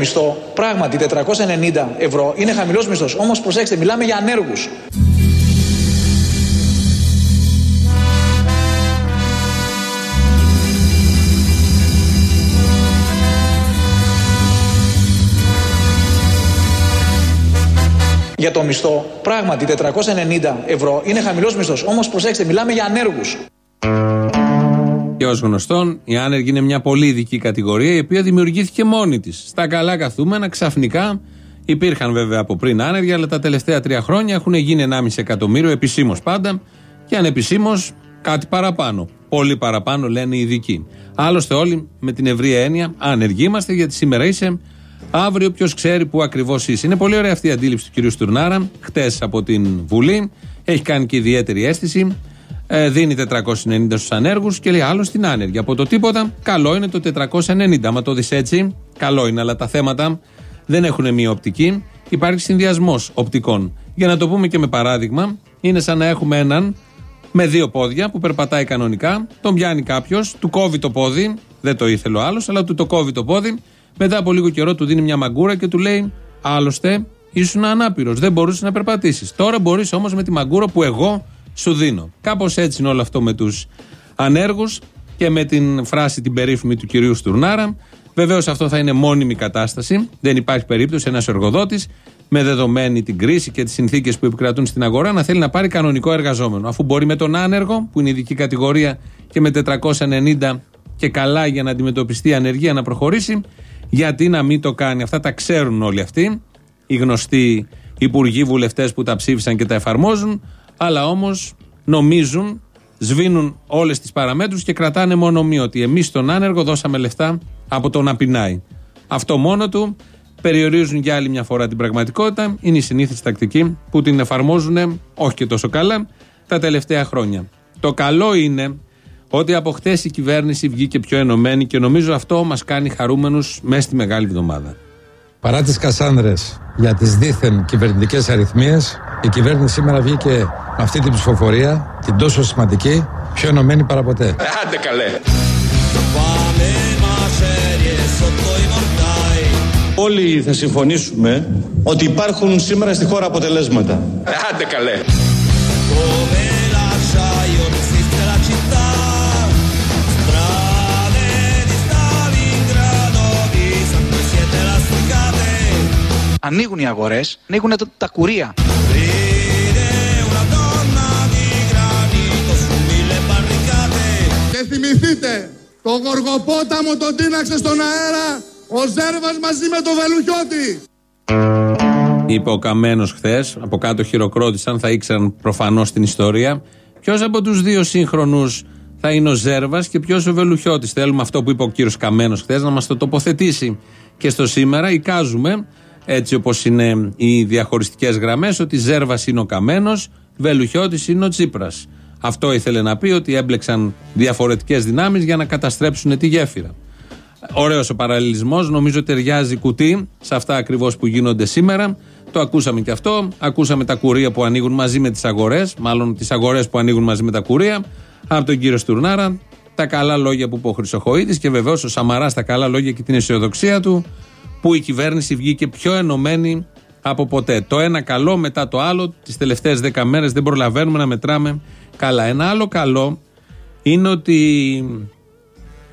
Για το μισθό, πράγματι 490 ευρώ είναι χαμηλός μισθός. Όμως προσέξτε, μιλάμε για ανέργους. για το μισθό. Πράγματι, 490 ευρώ είναι χαμηλός μισθός. Όμως, προσέξτε, μιλάμε για ανέργους. Και ως γνωστόν, η άνεργη είναι μια πολύ ειδική κατηγορία η οποία δημιουργήθηκε μόνη της. Στα καλά καθούμενα, ξαφνικά υπήρχαν βέβαια από πριν άνεργοι, αλλά τα τελευταία τρία χρόνια έχουν γίνει 1,5 εκατομμύριο επισήμως πάντα και ανεπισήμως κάτι παραπάνω. Πολύ παραπάνω λένε οι ειδικοί. Άλλωστε, όλοι με την ευρία έννοια άνεργοι είμαστε γιατί σήμερα είσαι Αύριο ποιος ξέρει που ακριβώς είσαι. Είναι πολύ ωραία αυτή η αντίληψη του κ. Στουρνάρα, χτες από την Βουλή. Έχει κάνει και ιδιαίτερη αίσθηση. Ε, δίνει 490 στους ανέργους και λέει άλλος στην άνεργη. Από το τίποτα, καλό είναι το 490. Άμα το δεις έτσι, καλό είναι. Αλλά τα θέματα δεν έχουν μία οπτική. Υπάρχει συνδυασμός οπτικών. Για να το πούμε και με παράδειγμα, είναι σαν να έχουμε έναν με δύο πόδια που περπατάει κανονικά. Τον πιάνει κάποιος, του κόβει το πόδι. Δεν το ήθελε ο άλλος, αλλά του το κόβει το πόδι μετά από λίγο καιρό του δίνει μια μαγκούρα και του λέει: Άλλωστε, ήσουν ανάπηρος. Δεν μπορούσες να περπατήσεις. Τώρα μπορείς όμως με τη μαγκούρα που εγώ σου δίνω. Κάπως έτσι είναι όλο αυτό με τους ανέργους και με την φράση την περίφημη του κυρίου Στουρνάρα. Βεβαίως αυτό θα είναι μόνιμη κατάσταση. Δεν υπάρχει περίπτωση ένας εργοδότης με δεδομένη την κρίση και τις συνθήκες που επικρατούν στην αγορά να θέλει να πάρει κανονικό εργαζόμενο. Αφού μπορεί με τον άνεργο, που είναι ειδική κατηγορία και με 490 και καλά για να αντιμετωπιστεί η ανεργία να προχωρήσει, γιατί να μην το κάνει. Αυτά τα ξέρουν όλοι αυτοί, οι γνωστοί υπουργοί, βουλευτές που τα ψήφισαν και τα εφαρμόζουν, αλλά όμως νομίζουν, σβήνουν όλες τις παραμέτρους και κρατάνε μόνο μία ότι εμείς στον άνεργο δώσαμε λεφτά από το να πεινάει. Αυτό μόνο του περιορίζουν για άλλη μια φορά την πραγματικότητα. Είναι η συνήθι τακτική που την εφαρμόζουν όχι και τόσο καλά τα τελευταία χρόνια. Το καλό είναι ότι από χτες η κυβέρνηση βγήκε πιο ενωμένη και νομίζω αυτό μας κάνει χαρούμενους μέσα στη μεγάλη εβδομάδα. Παρά τις κασάνδρες για τις δίθεν κυβερνητικές αριθμίες, η κυβέρνηση σήμερα βγήκε με αυτή την ψηφοφορία, την τόσο σημαντική, πιο ενωμένη παραποτέ. Άντε καλέ. Όλοι θα συμφωνήσουμε ότι υπάρχουν σήμερα στη χώρα αποτελέσματα. Άντε καλέ. Ανοίγουν οι αγορές, ανοίγουν τα κουρία. Και θυμηθείτε, το γοργοπόταμο τον τίναξε στον αέρα ο Ζέρβας μαζί με το Βελουχιώτη. Είπε ο Καμένος χθες, από κάτω χειροκρότησαν, θα ήξεραν προφανώς την ιστορία. Ποιος από τους δύο σύγχρονους θα είναι ο Ζέρβας και ποιος ο Βελουχιώτης; Θέλουμε αυτό που είπε ο κύριος Καμένος χθες να μας το τοποθετήσει. Και στο σήμερα εικάζουμε έτσι όπως είναι οι διαχωριστικές γραμμές, ότι Ζέρβας είναι ο Καμένος, Βελουχιώτης είναι ο Τσίπρας. Αυτό ήθελε να πει ότι έμπλεξαν διαφορετικές δυνάμεις για να καταστρέψουν τη γέφυρα. Ωραίος ο παραλληλισμός, νομίζω ταιριάζει κουτί σε αυτά ακριβώς που γίνονται σήμερα. Το ακούσαμε και αυτό. Ακούσαμε τα κουρία που ανοίγουν μαζί με τις αγορές, μάλλον τις αγορές που ανοίγουν μαζί με τα κουρία, από τον κύριο Στουρνάρα. Τα καλά λόγια που είπε ο Χρυσοχοίδης και βεβαίως ο Σαμαράς τα καλά λόγια και την αισιοδοξία του που η κυβέρνηση βγήκε πιο ενωμένη από ποτέ. Το ένα καλό μετά το άλλο, τις τελευταίες δέκα μέρες δεν προλαβαίνουμε να μετράμε καλά. Ένα άλλο καλό είναι ότι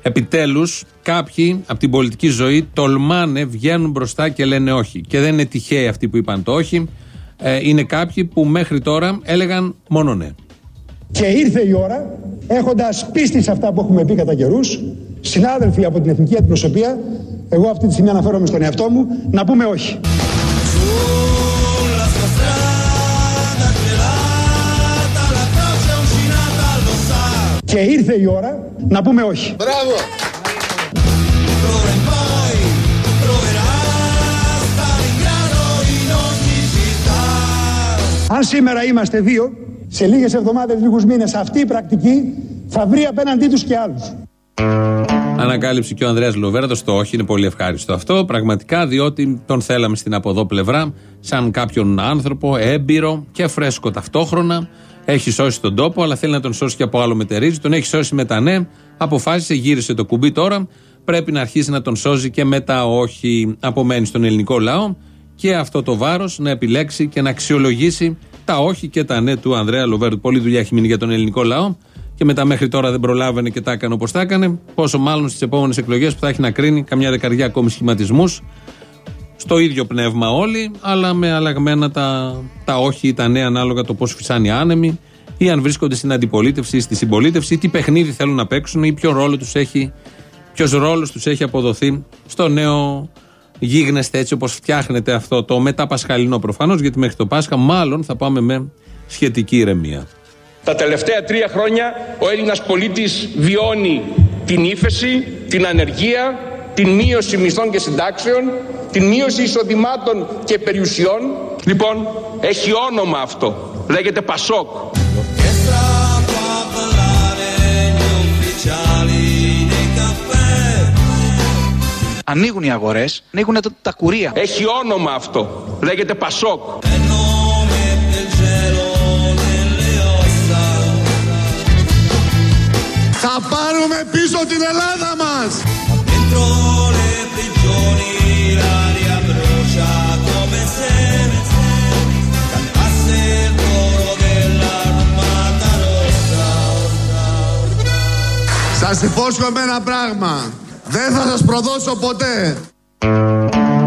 επιτέλους κάποιοι από την πολιτική ζωή τολμάνε, βγαίνουν μπροστά και λένε όχι. Και δεν είναι τυχαίοι αυτοί που είπαν το όχι. Ε, είναι κάποιοι που μέχρι τώρα έλεγαν μόνο ναι. Και ήρθε η ώρα, έχοντας πίστη σε αυτά που έχουμε πει κατά καιρούς, συνάδελφοι από την εθνική αντιπροσωπεία, εγώ αυτή τη στιγμή αναφέρομαι στον εαυτό μου, να πούμε όχι. Και ήρθε η ώρα να πούμε όχι. Μπράβο! Αν σήμερα είμαστε δύο, σε λίγες εβδομάδες, λίγους μήνες, αυτή η πρακτική θα βρει απέναντί τους και άλλους. Ανακάλυψε και ο Ανδρέας Λοβέρδος το όχι, είναι πολύ ευχάριστο αυτό. Πραγματικά, διότι τον θέλαμε στην από εδώ πλευρά, σαν κάποιον άνθρωπο έμπειρο και φρέσκο ταυτόχρονα. Έχει σώσει τον τόπο, αλλά θέλει να τον σώσει και από άλλο μετερίζει. Τον έχει σώσει με τα ναι. Αποφάσισε, γύρισε το κουμπί τώρα. πρέπει να αρχίσει να τον σώζει και με τα όχι. Απομένει στον ελληνικό λαό και αυτό το βάρος να επιλέξει και να αξιολογήσει τα όχι και τα ναι του Ανδρέα Λοβέρντου. Πολλή δουλειά έχει μείνει για τον ελληνικό λαό και μετά μέχρι τώρα δεν προλάβαινε και τα έκανε όπως τα έκανε. Πόσο μάλλον στις επόμενες εκλογές που θα έχει να κρίνει καμιά δεκαριά ακόμη σχηματισμούς. Στο ίδιο πνεύμα όλοι, αλλά με αλλαγμένα τα, τα όχι ή τα ναι ανάλογα το πώς φυσάνει άνεμοι ή αν βρίσκονται στην αντιπολίτευση ή στη συμπολίτευση ή τι παιχνίδι θέλουν να παίξουν ή ποιο ρόλο τους έχει, ποιος ρόλος τους έχει αποδοθεί στο νέο γίγνεσθε έτσι όπως φτιάχνεται αυτό το μεταπασχαλινό προφανώς γιατί μέχρι το Πάσχα μάλλον θα πάμε με σχετική ηρεμία. Τα τελευταία τρία χρόνια ο Έλληνας πολίτης βιώνει την ύφεση, την ανεργία, την μείωση μισθών και συντάξεων, την μείωση εισοδημάτων και περιουσιών. Λοιπόν, έχει όνομα αυτό. Λέγεται Πασόκ. Ανοίγουν οι αγορές, ανοίγουν τα, τα κουρία. Έχει όνομα αυτό. Λέγεται Πασόκ. Θα πάρουμε πίσω την Ελλάδα μας. Σας υπόσχομαι ένα πράγμα. Δεν θα σας προδώσω ποτέ.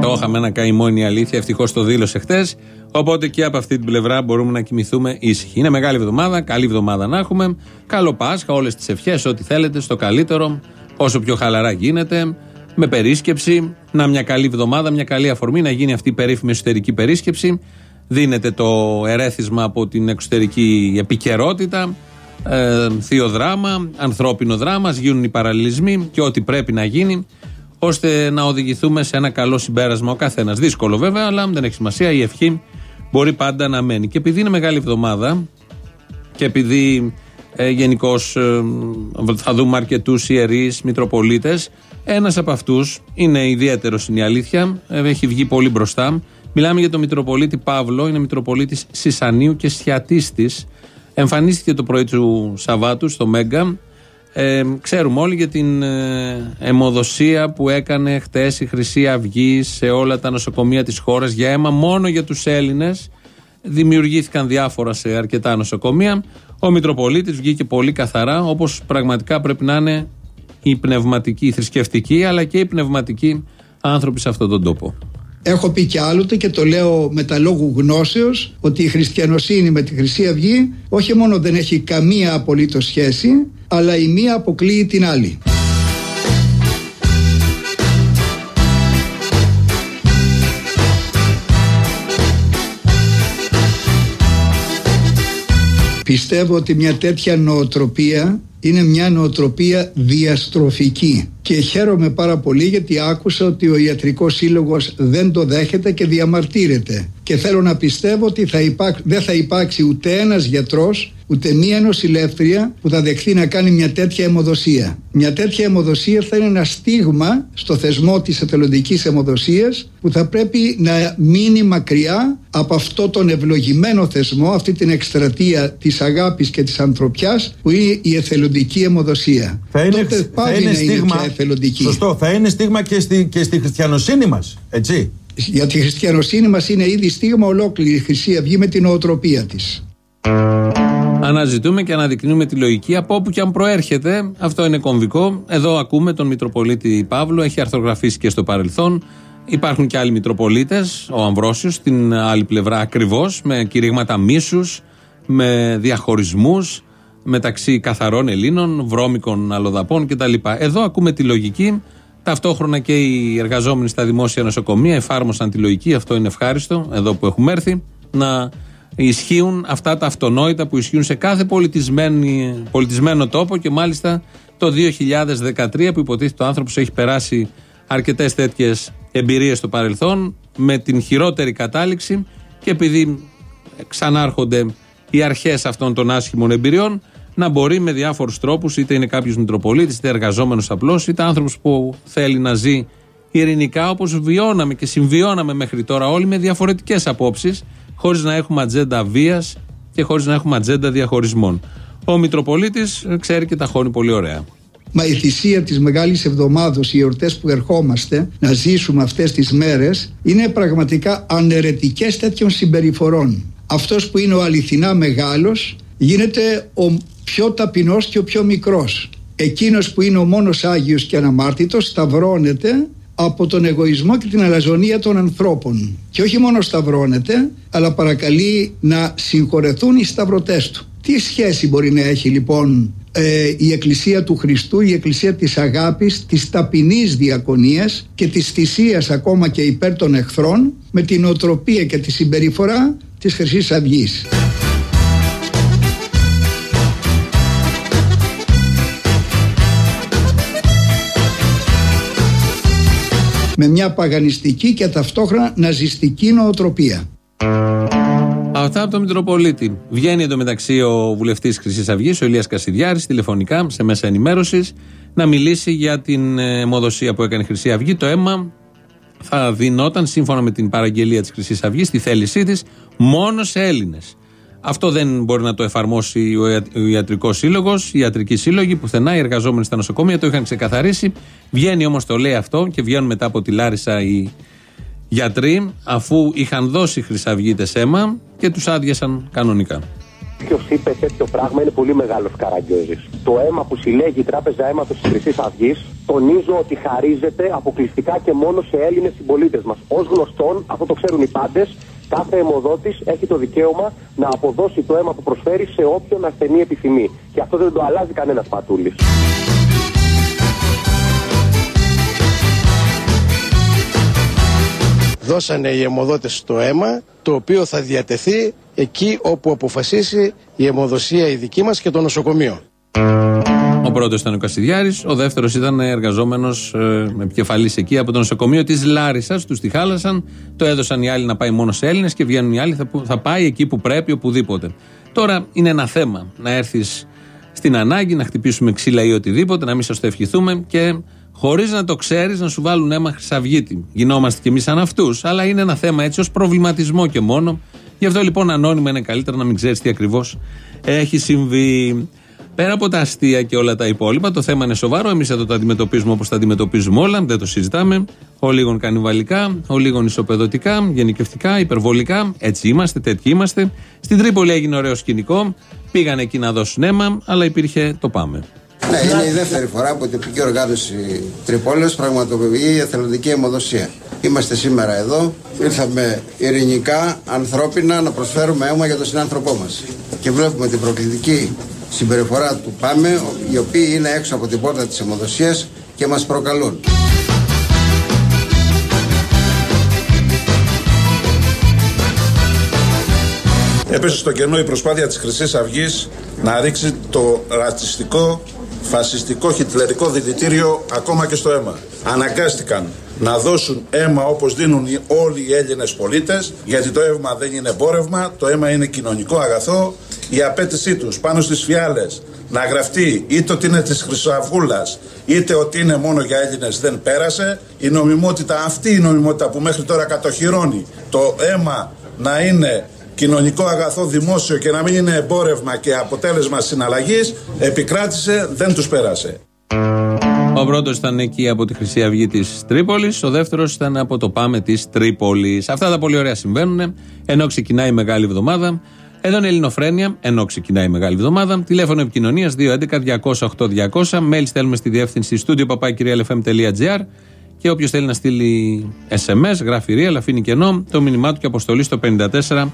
Το είχαμε ένα καημό είναι η αλήθεια. Ευτυχώς το δήλωσε χτε. Οπότε και από αυτή την πλευρά μπορούμε να κοιμηθούμε ήσυχοι. Είναι μεγάλη εβδομάδα, καλή εβδομάδα να έχουμε. Καλό Πάσχα, όλες τις ευχές, ό,τι θέλετε, στο καλύτερο, όσο πιο χαλαρά γίνεται. Με περίσκεψη, να μια καλή εβδομάδα, μια καλή αφορμή να γίνει αυτή η περίφημη εσωτερική περίσκεψη. Δίνεται το ερέθισμα από την εξωτερική επικαιρότητα. Ε, θείο δράμα, ανθρώπινο δράμα, γίνουν οι παραλληλισμοί και ό,τι πρέπει να γίνει ώστε να οδηγηθούμε σε ένα καλό συμπέρασμα ο καθένας. Δύσκολο βέβαια, αλλά δεν έχει σημασία. Η ευχή μπορεί πάντα να μένει. Και επειδή είναι μεγάλη εβδομάδα και επειδή ε, γενικώς ε, θα δούμε αρκετούς ιερείς, Μητροπολίτες, ένας από αυτούς είναι ιδιαίτερος, είναι η αλήθεια. Ε, έχει βγει πολύ μπροστά. Μιλάμε για τον Μητροπολίτη Παύλο, είναι Μητροπολίτης Σισανίου και Σιατίστης. Εμφανίστηκε το πρωί του Σαββάτου στο Μέγκα ε, ξέρουμε όλοι για την ε, αιμοδοσία που έκανε χτες η Χρυσή Αυγή σε όλα τα νοσοκομεία της χώρας για αίμα μόνο για τους Έλληνες. Δημιουργήθηκαν διάφορα σε αρκετά νοσοκομεία. Ο Μητροπολίτης βγήκε πολύ καθαρά όπως πραγματικά πρέπει να είναι οι πνευματικοί, οι θρησκευτικοί αλλά και οι πνευματικοί άνθρωποι σε αυτόν τον τόπο. Έχω πει και άλλοτε και το λέω με τα λόγου γνώσεως ότι η χριστιανοσύνη με τη Χρυσή Αυγή όχι μόνο δεν έχει καμία απολύτως σχέση αλλά η μία αποκλείει την άλλη. Πιστεύω ότι μια τέτοια νοοτροπία είναι μια νοοτροπία διαστροφική και χαίρομαι πάρα πολύ γιατί άκουσα ότι ο Ιατρικός Σύλλογος δεν το δέχεται και διαμαρτύρεται και θέλω να πιστεύω ότι θα δεν θα υπάρξει ούτε ένας γιατρός ούτε μία νοσηλεύτρια που θα δεχθεί να κάνει μια τέτοια αιμοδοσία. Μια τέτοια αιμοδοσία θα είναι ένα στίγμα στο θεσμό της εθελοντικής αιμοδοσίας που θα πρέπει να μείνει μακριά από αυτό τον ευλογημένο θεσμό, αυτή την εκστρατεία της αγάπης και της ανθρωπιάς που είναι η εθελοντική αιμοδοσία. Θα είναι, Τότε θα είναι στίγμα, εθελοντική. Σωστό, θα είναι στίγμα και στη, και στη χριστιανοσύνη μας, έτσι; Για τη χριστιανοσύνη μας είναι ήδη στίγμα ολόκληρη η Χρυσή Αυγή με την οτροπία της. Αναζητούμε και αναδεικνύουμε τη λογική από όπου και αν προέρχεται. Αυτό είναι κομβικό. Εδώ ακούμε τον Μητροπολίτη Παύλο, έχει αρθρογραφήσει και στο παρελθόν. Υπάρχουν και άλλοι Μητροπολίτες, ο Αμβρόσιος, στην άλλη πλευρά ακριβώς, με κηρύγματα μίσους, με διαχωρισμούς μεταξύ καθαρών Ελλήνων, βρώμικων αλλοδαπών κτλ. Εδώ ακούμε τη λογική. Ταυτόχρονα και οι εργαζόμενοι στα δημόσια νοσοκομεία εφάρμοσαν τη λογική. Αυτό είναι ευχάριστο, εδώ που έχουμε έρθει, να ισχύουν αυτά τα αυτονόητα που ισχύουν σε κάθε πολιτισμένο τόπο και μάλιστα το 2013 που υποτίθεται ο άνθρωπος έχει περάσει αρκετές τέτοιες εμπειρίες στο παρελθόν με την χειρότερη κατάληξη και επειδή ξανάρχονται οι αρχές αυτών των άσχημων εμπειριών να μπορεί με διάφορους τρόπους είτε είναι κάποιος Μητροπολίτης είτε εργαζόμενος απλώς είτε άνθρωπος που θέλει να ζει ειρηνικά όπως βιώναμε και συμβιώναμε μέχρι τώρα όλοι με διαφορετικές απόψεις χωρίς να έχουμε ατζέντα βίας και χωρίς να έχουμε ατζέντα διαχωρισμών. Ο Μητροπολίτης ξέρει και τα χώνει πολύ ωραία. Μα η θυσία της Μεγάλης Εβδομάδος, οι εορτές που ερχόμαστε να ζήσουμε αυτές τις μέρες είναι πραγματικά αναιρετικές τέτοιων συμπεριφορών. Αυτός που είναι ο αληθινά μεγάλος γίνεται ο πιο ταπεινός και ο πιο μικρός. Εκείνος που είναι ο μόνος Άγιος και αναμάρτητος σταυρώνεται από τον εγωισμό και την αλαζονία των ανθρώπων. Και όχι μόνο σταυρώνεται, αλλά παρακαλεί να συγχωρεθούν οι σταυρωτές του. Τι σχέση μπορεί να έχει λοιπόν ε, η Εκκλησία του Χριστού, η Εκκλησία της αγάπης, της ταπεινής διακονίας και της θυσίας ακόμα και υπέρ των εχθρών με την οτροπία και τη συμπεριφορά της Χρυσής Αυγής. Με μια παγανιστική και ταυτόχρονα ναζιστική νοοτροπία. Αυτά από τον Μητροπολίτη. Βγαίνει εντωμεταξύ ο βουλευτής Χρυσής Αυγής, ο Ηλίας Κασιδιάρης, τηλεφωνικά σε μέσα ενημέρωσης, να μιλήσει για την αιμοδοσία που έκανε η Χρυσή Αυγή. Το αίμα θα δινόταν σύμφωνα με την παραγγελία της Χρυσής Αυγής, τη θέλησή της, μόνο σε Έλληνες. Αυτό δεν μπορεί να το εφαρμόσει ο Ιατρικός Σύλλογος, οι ιατρικοί σύλλογοι, πουθενά οι εργαζόμενοι στα νοσοκομεία το είχαν ξεκαθαρίσει. Βγαίνει όμως το λέει αυτό και βγαίνουν μετά από τη Λάρισα οι γιατροί, αφού είχαν δώσει χρυσαυγίτες αίμα και τους άδειασαν κανονικά. Ποιος είπε τέτοιο πράγμα είναι πολύ μεγάλος καραγκιόζης. Το αίμα που συλλέγει η Τράπεζα Αίματος της Χρυσής Αυγής, τονίζω ότι χαρίζεται αποκλειστικά και μόνο σε Έλληνες συμπολίτες μας. Ω γνωστόν, αυτό το ξέρουν οι πάντες, Κάθε αιμοδότης έχει το δικαίωμα να αποδώσει το αίμα που προσφέρει σε όποιον ασθενή επιθυμεί. Και αυτό δεν το αλλάζει κανένας πατούλης. Δώσανε οι αιμοδότες το αίμα, το οποίο θα διατεθεί εκεί όπου αποφασίσει η αιμοδοσία η δική μας και το νοσοκομείο. Ο πρώτος ήταν ο Κασιδιάρης, ο δεύτερος ήταν εργαζόμενος ε, επικεφαλής εκεί από το νοσοκομείο της Λάρισας. Τους τη χάλασαν, το έδωσαν οι άλλοι να πάει μόνο σε Έλληνες και βγαίνουν οι άλλοι, θα, θα πάει εκεί που πρέπει, οπουδήποτε. Τώρα είναι ένα θέμα να έρθεις στην ανάγκη, να χτυπήσουμε ξύλα ή οτιδήποτε, να μην σας το ευχηθούμε και χωρίς να το ξέρεις να σου βάλουν αίμα χρυσαυγίτη. Γινόμαστε κι εμείς σαν αυτούς, αλλά είναι ένα θέμα έτσι ως προβληματισμό και μόνο. Γι' αυτό λοιπόν ανώνυμα είναι καλύτερα να μην ξέρεις τι ακριβώς έχει συμβεί. Πέρα από τα αστεία και όλα τα υπόλοιπα, το θέμα είναι σοβαρό. Εμείς εδώ το αντιμετωπίζουμε όπως τα αντιμετωπίζουμε όλα, δεν το συζητάμε. Ο λίγων κανιβαλικά, ο λίγων ισοπεδωτικά, γενικευτικά, υπερβολικά. Έτσι είμαστε, τέτοιοι είμαστε. Στην Τρίπολη έγινε ωραίο σκηνικό. Πήγαν εκεί να δώσουν αίμα, αλλά υπήρχε το πάμε. Ναι, είναι η δεύτερη φορά που η τοπική οργάνωση Τρυπόλεω πραγματοποιεί εθελοντική αιμοδοσία. Είμαστε σήμερα εδώ, ήρθαμε ειρηνικά, ανθρώπινα να προσφέρουμε αίμα για τον συνάνθρωπό μας. Και βλέπουμε την προκλητική συμπεριφορά του Πάμε, οι οποίοι είναι έξω από την πόρτα της αιμοδοσίας και μας προκαλούν. Έπεσε στο κενό η προσπάθεια της χρυσής αυγής να ρίξει το ρατσιστικό, φασιστικό, χιτλερικό διδυτήριο ακόμα και στο αίμα. Αναγκάστηκαν να δώσουν αίμα όπως δίνουν όλοι οι Έλληνες πολίτες γιατί το αίμα δεν είναι εμπόρευμα, το αίμα είναι κοινωνικό αγαθό η απέτησή τους πάνω στις φιάλες να γραφτεί είτε ότι είναι της Χρυσοαυγούλας είτε ότι είναι μόνο για Έλληνες δεν πέρασε η νομιμότητα αυτή η νομιμότητα που μέχρι τώρα κατοχυρώνει το αίμα να είναι κοινωνικό αγαθό δημόσιο και να μην είναι εμπόρευμα και αποτέλεσμα συναλλαγής επικράτησε, δεν τους πέρασε. Ο πρώτος ήταν εκεί από τη Χρυσή Αυγή της Τρίπολης. Ο δεύτερος ήταν από το Πάμε της Τρίπολης. Αυτά τα πολύ ωραία συμβαίνουν ενώ ξεκινάει η μεγάλη εβδομάδα. Εδώ είναι η Ελληνοφρένια, ενώ ξεκινάει η μεγάλη εβδομάδα. Τηλέφωνο επικοινωνίας 211-200-8200. Μέλη στέλνουμε στη διεύθυνση στούντιο παπάκυριαλεφm.gr. Και όποιος θέλει να στείλει SMS, γράφει real, αφήνει κενό, το μήνυμά του και αποστολή στο 54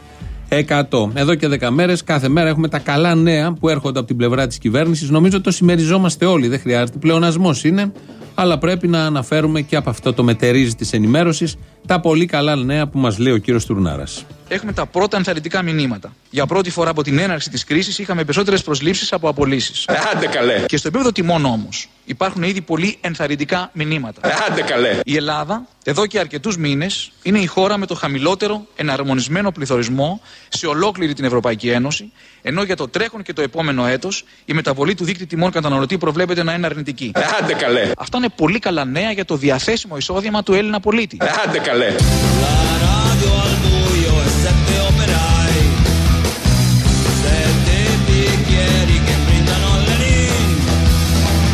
100. Εδώ και 10 μέρες, κάθε μέρα έχουμε τα καλά νέα που έρχονται από την πλευρά της κυβέρνησης. Νομίζω το συμμεριζόμαστε όλοι. Δεν χρειάζεται. Πλεονασμός είναι. Αλλά πρέπει να αναφέρουμε και από αυτό το μετερίζει της ενημέρωσης τα πολύ καλά νέα που μας λέει ο κύριος Τουρνάρας. Έχουμε τα πρώτα ενθαρρυντικά μηνύματα. Για πρώτη φορά από την έναρξη της κρίσης είχαμε περισσότερες προσλήψεις από απολύσεις. Ε, άντε καλέ. Και στο επίπεδο τιμών όμως υπάρχουν ήδη πολύ ενθαρρυντικά μηνύματα. Ε, άντε καλέ. Η Ελλάδα εδώ και αρκετούς μήνες είναι η χώρα με το χαμηλότερο εναρμονισμένο πληθωρισμό σε ολόκληρη την Ευρωπαϊκή Ένωση, ενώ για το τρέχον και το επόμενο έτος η μεταβολή του δίκτυου τιμών καταναλωτή προβλέπεται να είναι αρνητική. Ε, άντε καλέ. Αυτά είναι πολύ καλά νέα για το διαθέσιμο εισόδημα του Έλληνα πολίτη. Ε, άντε καλέ.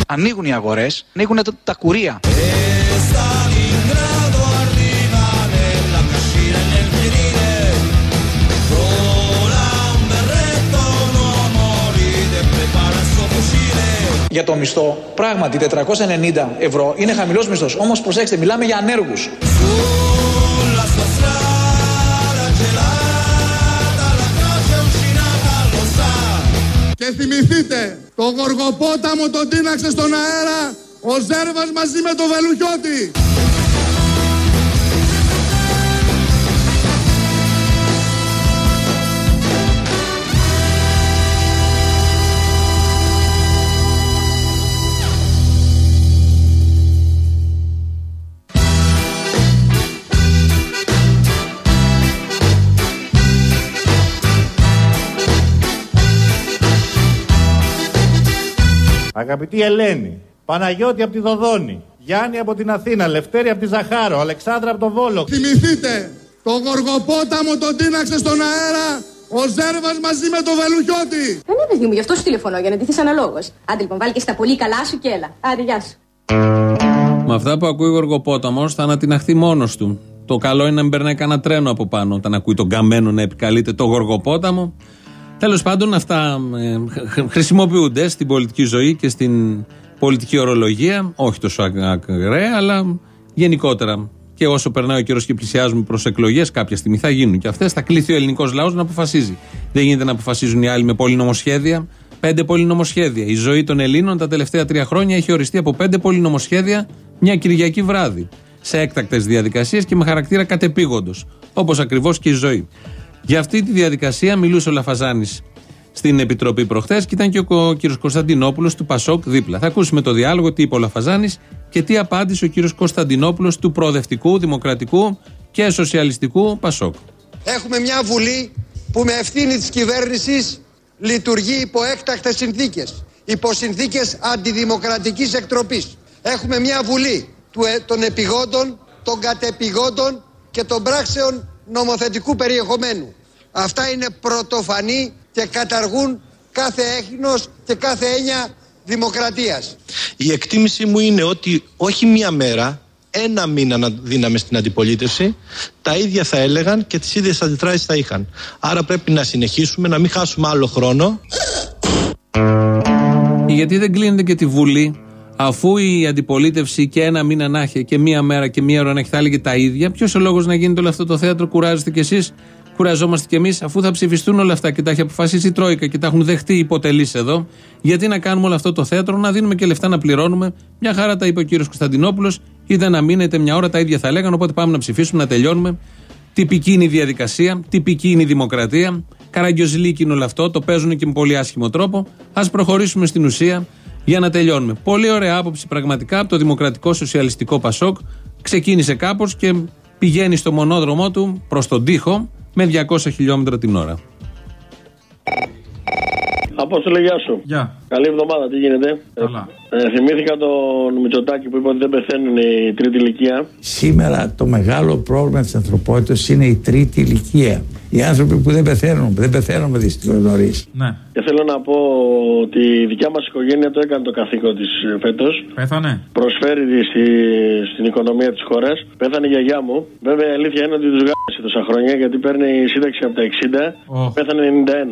Ανοίγουν οι αγορές, ανοίγουν τα, τα κουρία. για το μισθό. Πράγματι, 490 ευρώ είναι χαμηλός μισθός. Όμως προσέξτε, μιλάμε για ανέργους. Και θυμηθείτε, το γοργοπόταμο τον τίναξε στον αέρα ο Ζέρβας μαζί με το Βελουχιώτη. Αγαπητή Ελένη, Παναγιώτη από τη Δοδόνη, Γιάννη από την Αθήνα, Λευτέρη από τη Ζαχάρο, Αλεξάνδρα από τον Βόλο. Θυμηθείτε, το γοργοπόταμο τον τίναξε στον αέρα ο Ζέρβας μαζί με τον Βελουχιώτη. Δεν είναι παιδί μου, γι' αυτό σου τηλεφωνώ, για να ντυθείς αναλόγως. Άντε λοιπόν, βάλει και στα πολύ καλά σου και έλα. Άντε, γεια σου. Με αυτά που ακούει ο Γοργοπόταμος θα ανατιναχθεί μόνος του. Το καλό είναι να μην περνάει κανένα τρένο από πάνω όταν ακούει τον καμένο να επικαλείται το Γοργοπόταμο. Τέλος πάντων, αυτά ε, χρησιμοποιούνται στην πολιτική ζωή και στην πολιτική ορολογία. Όχι τόσο ακραία, αλλά γενικότερα. Και όσο περνάει ο καιρός και πλησιάζουμε προς εκλογές, κάποια στιγμή θα γίνουν και αυτές. Θα κληθεί ο ελληνικός λαός να αποφασίζει. Δεν γίνεται να αποφασίζουν οι άλλοι με πολυνομοσχέδια. Πέντε πολυνομοσχέδια. Η ζωή των Ελλήνων τα τελευταία τρία χρόνια έχει οριστεί από πέντε πολυνομοσχέδια μια Κυριακή βράδυ. Σε έκτακτες διαδικασίες και με χαρακτήρα κατεπήγοντος. Όπως ακριβώς και η ζωή. Για αυτή τη διαδικασία μιλούσε ο Λαφαζάνης στην Επιτροπή προχθές και ήταν και ο κύριος Κωνσταντινόπουλος του Πασόκ δίπλα. Θα ακούσουμε το διάλογο, τι είπε ο Λαφαζάνης και τι απάντησε ο κύριος Κωνσταντινόπουλος του Προοδευτικού, Δημοκρατικού και Σοσιαλιστικού Πασόκ. Έχουμε μια Βουλή που με ευθύνη της κυβέρνησης λειτουργεί υπό έκτακτες συνθήκες. Υπό συνθήκες αντιδημοκρατικής εκτροπής. Έχουμε μια Βουλή ε, των επιγόντων, των κατεπηγόντων και των πράξεων νομοθετικού περιεχομένου. Αυτά είναι πρωτοφανή και καταργούν κάθε έχνος και κάθε έννοια δημοκρατίας. Η εκτίμηση μου είναι ότι όχι μία μέρα, ένα μήνα να δίναμε στην αντιπολίτευση, τα ίδια θα έλεγαν και τις ίδιες αντιδράσεις θα είχαν. Άρα πρέπει να συνεχίσουμε, να μην χάσουμε άλλο χρόνο. Γιατί δεν κλείνεται και τη Βουλή; Αφού η αντιπολίτευση και ένα μήνα να έχει και μία μέρα και μία ώρα να έχει θα έλεγε τα ίδια, ποιος ο λόγος να γίνεται όλο αυτό το θέατρο, κουράζεστε κι εσείς, κουραζόμαστε κι εμείς, αφού θα ψηφιστούν όλα αυτά και τα έχει αποφασίσει η Τρόικα και τα έχουν δεχτεί οι υποτελείς εδώ, γιατί να κάνουμε όλο αυτό το θέατρο, να δίνουμε και λεφτά να πληρώνουμε. Μια χαρά τα είπε ο κύριος Κωνσταντινόπουλος, είτε ένα μήνα είτε μια ώρα τα ίδια θα λέγανε, οπότε πάμε να ψηφίσουμε, να τελειώνουμε. Τυπική είναι η διαδικασία, τυπική είναι η δημοκρατία. Καραγκιοζηλίκι είναι όλο αυτό, το παίζουν και με πολύ άσχημο τρόπο. Α προχωρήσουμε στην ουσία. Για να τελειώνουμε. Πολύ ωραία άποψη πραγματικά από το Δημοκρατικό Σοσιαλιστικό Πασόκ. Ξεκίνησε κάπως και πηγαίνει στο μονόδρομό του προς τον τοίχο με 200 χιλιόμετρα την ώρα. Απόστολε, γεια σου. Γεια. Καλή εβδομάδα, τι γίνεται; Καλά. Ε, θυμήθηκα τον Μητσοτάκη που είπε ότι δεν πεθαίνουν η τρίτη ηλικία. Σήμερα το μεγάλο πρόβλημα της ανθρωπότητας είναι η τρίτη ηλικία. Οι άνθρωποι που δεν πεθαίνουν, δεν πεθαίνουν δυστυχώς νωρίς. Ναι. Και θέλω να πω ότι η δικιά μας οικογένεια το έκανε το καθήκον της φέτος. Πέθανε. Προσφέρει στη, στην οικονομία της χώρας. Πέθανε η γιαγιά μου. Βέβαια η αλήθεια είναι ότι τους γάμισε τόσα χρόνια γιατί παίρνει η σύνταξη από τα 60. Oh. Πέθανε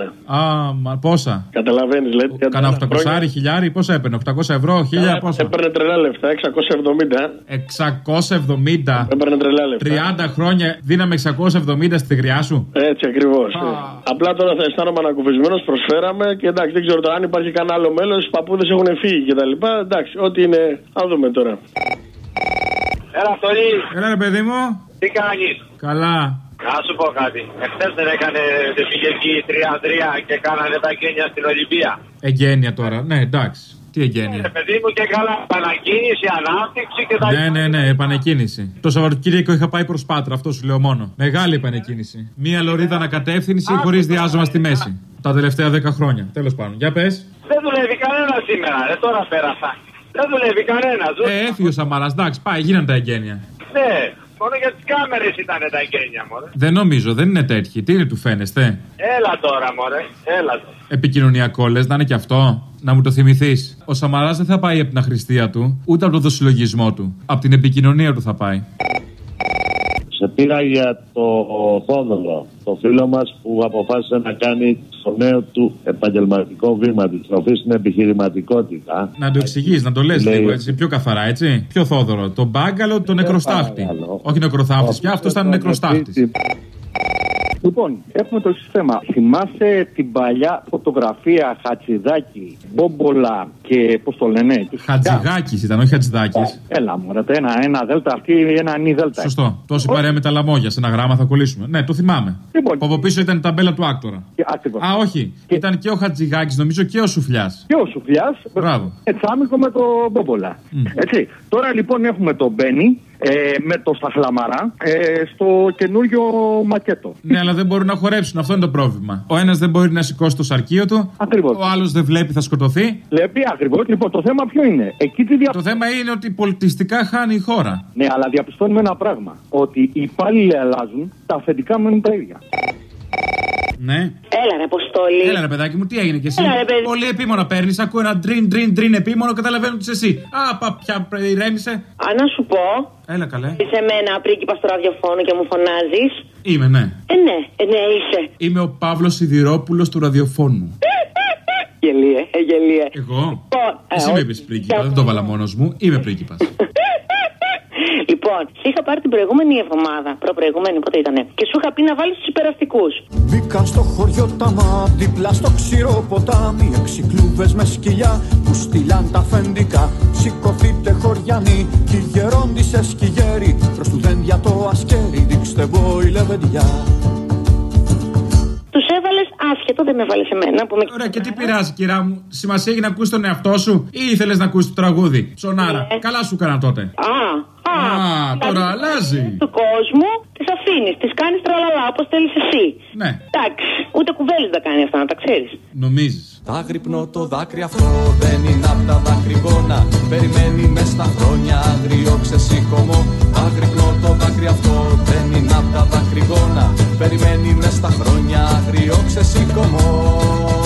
91. Α, μα πόσα; Καταλαβαίνεις, λέτε. Κάνα 800 χρόνια... χιλιάρι, πόσα έπαιρνε, 800 ευρώ, 1000 πόσα; Έπαιρνε τρελά λεφτά, 670. 670. Έπαιρνε τρελά λεφτά. 30 χρόνια δίναμε 670 στη γριά σου. Έτσι ακριβώς. Απλά τώρα θα αισθάνομαι ανακουφισμένος, προσφέραμε και εντάξει, δεν ξέρω τώρα αν υπάρχει κανένα άλλο μέλος, οι παππούδες έχουν φύγει κτλ. Εντάξει, ό,τι είναι. Α δούμε τώρα. Έλα, Θολή. Έλα, ρε παιδί μου. Τι κάνεις; Καλά. Να σου πω κάτι. Εχθές δεν έκανε, δεν πήγε εκεί 3-3 και κάνανε τα γένεια στην Ολυμπία. Εγγένεια τώρα, ναι, εντάξει. Τι εγγένεια. Ε, παιδί μου και καλά, επανακίνηση, ανάπτυξη και τα Ναι, ναι, ναι, επανεκκίνηση. Το Σαββατοκύριακο είχα πάει προς Πάτρα, αυτό σου λέω μόνο. Μεγάλη επανεκκίνηση. Μία λωρίδα ανακατεύθυνση χωρίς διάζωμα στη μέση. Τα τελευταία 10 χρόνια. Τέλος πάντων. Για πες. Δεν δουλεύει κανένα σήμερα, ρε, τώρα πέρασα. Δεν δουλεύει κανένας. Ε, έφυγε ο Σαμαράς, εντάξει, πάει, γίνανε τα εγγένεια. Ναι, μόνο για τις κάμερες ήταν τα εγγένεια, μωρέ. Δεν νομίζω, δεν είναι τέτοιοι. Τι είναι του φαίνεστε; Έλα τώρα, μωρέ, έλα τώρα. Επικοινωνιακό λες, να είναι και αυτό. Να μου το θυμηθείς. Ο Σαμαράς δεν θα πάει από την αχρηστία του, ούτε από το δοσυλλογισμό του. Από την επικοινωνία του θα πάει. Σε πήρα για το Θόδωρο, το φίλο μας που αποφάσισε να κάνει το νέο του επαγγελματικό βήμα, τη τροφή στην επιχειρηματικότητα. Να το εξηγείς, να το λες λίγο έτσι, πιο καθαρά έτσι. Πιο Θόδωρο, τον μπάγκαλο, τον νεκροστάχτη. Όχι νεκροθάφτης πια, αυτός ήταν νεκροστάχτης. Λοιπόν, έχουμε το σύστημα. Θυμάσαι την παλιά φωτογραφία Χατζηδάκη, Μπόμπολα και πώς το λένε. Χατζηγάκη ήταν, όχι Χατζηδάκης. Έλα μου, ρε, ένα, ένα δέλτα αυτή, ένα νι δέλτα. Σωστό. Τόση παρέα με τα λαμόγια σε ένα γράμμα θα κολλήσουμε. Ναι, το θυμάμαι. Λοιπόν. Που από πίσω ήταν η ταμπέλα του άκτορα. Ακριβώς. Α, όχι. Ήταν και ο Χατζηγάκης, νομίζω και ο Σουφλιάς. Και ο Σουφλιάς. Μπράβο. Ετσάμικο με το Μπόμπολα. Έτσι. Τώρα λοιπόν έχουμε τον Μπένι ε, με το Σταχλαμαρά ε, στο καινούριο μακέτο. Ναι, αλλά δεν μπορούν να χορέψουν. Αυτό είναι το πρόβλημα. Ο ένας δεν μπορεί να σηκώσει το σαρκείο του. Ακριβώς. Ο άλλος δεν βλέπει, θα σκοτωθεί. Βλέπει ακριβώς. Λοιπόν, το θέμα ποιο είναι; Εκεί τι δια... Το θέμα είναι ότι πολιτιστικά χάνει η χώρα. Ναι, αλλά διαπιστώνουμε ένα πράγμα. Ότι οι υπάλληλοι αλλάζουν, τα αφεντικά μένουν τα ίδια. Ναι. Έλα ρε Αποστόλη. Έλα ρε παιδάκι μου, τι έγινε κι εσύ; Έλα, ρε, παιδί. Πολύ επίμονο παίρνεις. Ακούω ένα ντριν, ντριν, ντριν επίμονο, καταλαβαίνω τι εσύ. Α, πα, πια ηρέμησε. Α, να σου πω. Έλα καλέ. Είσαι εμένα πρίγκιπα στο ραδιοφώνο και μου φωνάζεις. Είμαι, ναι. Ε, ναι, ε, ναι, είσαι. Είμαι ο Παύλος Σιδηρόπουλος του ραδιοφώνου. Γελίε, ε, γελίε. Εγώ; Λοιπόν, ε, Εσύ με όχι. είπες πρίγκιπα, δεν το βάλα μόνος μου. Είμαι πρίγκιπας. Λοιπόν, σε είχα πάρει την προηγούμενη εβδομάδα, προπροηγούμενη, πότε ήτανε, και σου είχα πει να βάλεις τους υπεραστικούς. Μπήκαν στο χωριό τα μα, δίπλα στο ξηρό ποτάμι Έξι κλούβες με σκυλιά που στείλαν τα αφεντικά Σηκωθείτε χωριανοί κι οι γερόντισες κι οι γέροι Προς τους δέντια το ασκέρι, δείξτε βόη λεβεντιά Του έβαλε άσχετο, δεν με έβαλε εμένα που με Ωραία, και τι πειράζει, κυρά μου. Σημασία έχει να ακούσει τον εαυτό σου ή ήθελες να ακούσεις το τραγούδι; Ψωνάρα. Καλά σου έκανα τότε. Α, α, Α, τώρα αλλάζει. του κόσμου τι αφήνεις, τις κάνεις τραλαλά όπως θέλεις εσύ. Ναι. Εντάξει, ούτε κουβέλε δεν κάνει αυτά, να τα ξέρεις. Νομίζεις. Τα γρυπνό το δάκρυ αυτό δεν είναι απ' τα δακρυγόνα Περιμένει μες στα χρόνια άγριο ξεσήκωμο Τα γρυπνό το δάκρυ αυτό δεν είναι απ' τα δακρυγόνα Περιμένει μες στα χρόνια άγριο ξεσήκωμο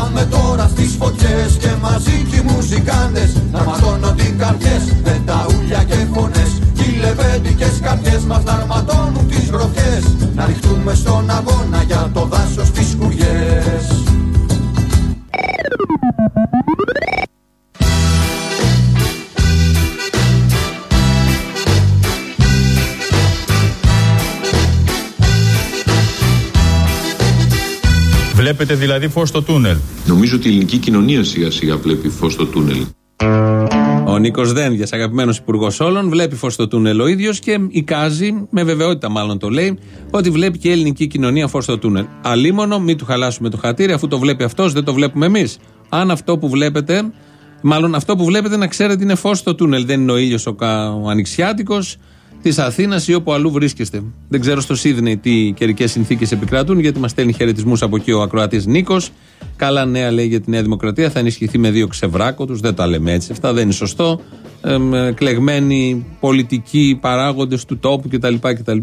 Πάμε τώρα στις φωτιές και μαζί κι οι μουζικάντες Να ματώνονται οι καρδιές με τα ούλια και φωνές. Κι οι λεβέντικες καρδιές μας να αρματώνουν τις γροθιές Να ρηχτούμε στον αγώνα για το δάσος τις κουριές Βλέπετε δηλαδή φως στο τούνελ. Νομίζω ότι η ελληνική κοινωνία σιγά σιγά βλέπει φως στο τούνελ. Ο Νίκος Δένδια, αγαπημένος υπουργός όλων, βλέπει φως στο τούνελ ο ίδιος και εικάζει, με βεβαιότητα μάλλον το λέει, ότι βλέπει και η ελληνική κοινωνία φως στο τούνελ. Αλίμονο, μην του χαλάσουμε το χατήρι, αφού το βλέπει αυτός, δεν το βλέπουμε εμείς. Αν αυτό που βλέπετε, μάλλον αυτό που βλέπετε να ξέρετε είναι φως στο τούνελ. Δεν είναι ο ήλιος ο, κα- ο ανοιξιάτικος της Αθήνας ή όπου αλλού βρίσκεστε. Δεν ξέρω στο Σίδνεϊ τι καιρικές συνθήκες επικρατούν, γιατί μας στέλνει χαιρετισμούς από εκεί ο ακροατής Νίκος. Καλά νέα λέει για τη Νέα Δημοκρατία, θα ενισχυθεί με δύο ξεβράκωτους. Δεν τα λέμε έτσι. Αυτά δεν είναι σωστό. Εμ, ε, κλεγμένοι πολιτικοί παράγοντες του τόπου κτλ. κτλ.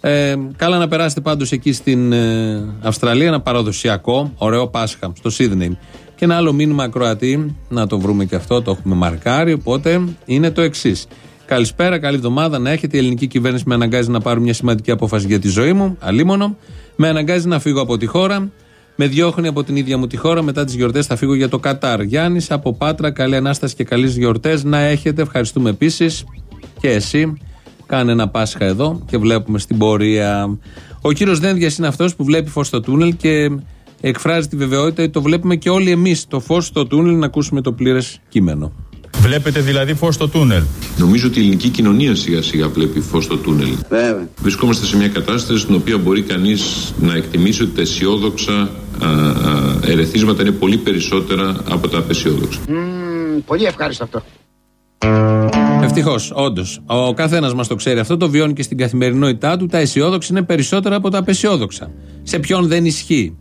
Ε, καλά να περάσετε πάντως εκεί στην ε, Αυστραλία ένα παραδοσιακό ωραίο Πάσχα στο Σίδνεϊ και ένα άλλο μήνυμα ακροατή να το βρούμε και αυτό το έχουμε μαρκάρει οπότε είναι το εξής. Καλησπέρα, καλή εβδομάδα να έχετε. Η ελληνική κυβέρνηση με αναγκάζει να πάρω μια σημαντική απόφαση για τη ζωή μου. Αλίμονο. Με αναγκάζει να φύγω από τη χώρα. Με διώχνει από την ίδια μου τη χώρα. Μετά τις γιορτές θα φύγω για το Κατάρ. Γιάννης από Πάτρα, καλή ανάσταση και καλές γιορτές να έχετε. Ευχαριστούμε επίσης και εσύ. Κάνε ένα Πάσχα εδώ και βλέπουμε στην πορεία. Ο κύριος Δένδιας είναι αυτός που βλέπει φως στο τούνελ και εκφράζει τη βεβαιότητα ότι το βλέπουμε και όλοι εμείς το φως στο τούνελ να ακούσουμε το πλήρες κείμενο. Βλέπετε δηλαδή φως στο τούνελ. Νομίζω ότι η ελληνική κοινωνία σιγά σιγά βλέπει φως στο τούνελ. Βέβαια. Βρισκόμαστε σε μια κατάσταση στην οποία μπορεί κανείς να εκτιμήσει ότι τα αισιόδοξα α, α, ερεθίσματα είναι πολύ περισσότερα από τα απεσιόδοξα. πολύ ευχάριστο αυτό. Ευτυχώς, όντως. Ο καθένας μας το ξέρει αυτό, το βιώνει και στην καθημερινότητά του. Τα αισιόδοξα είναι περισσότερα από τα απεσιόδοξα. Σε ποιον δεν ισχύει.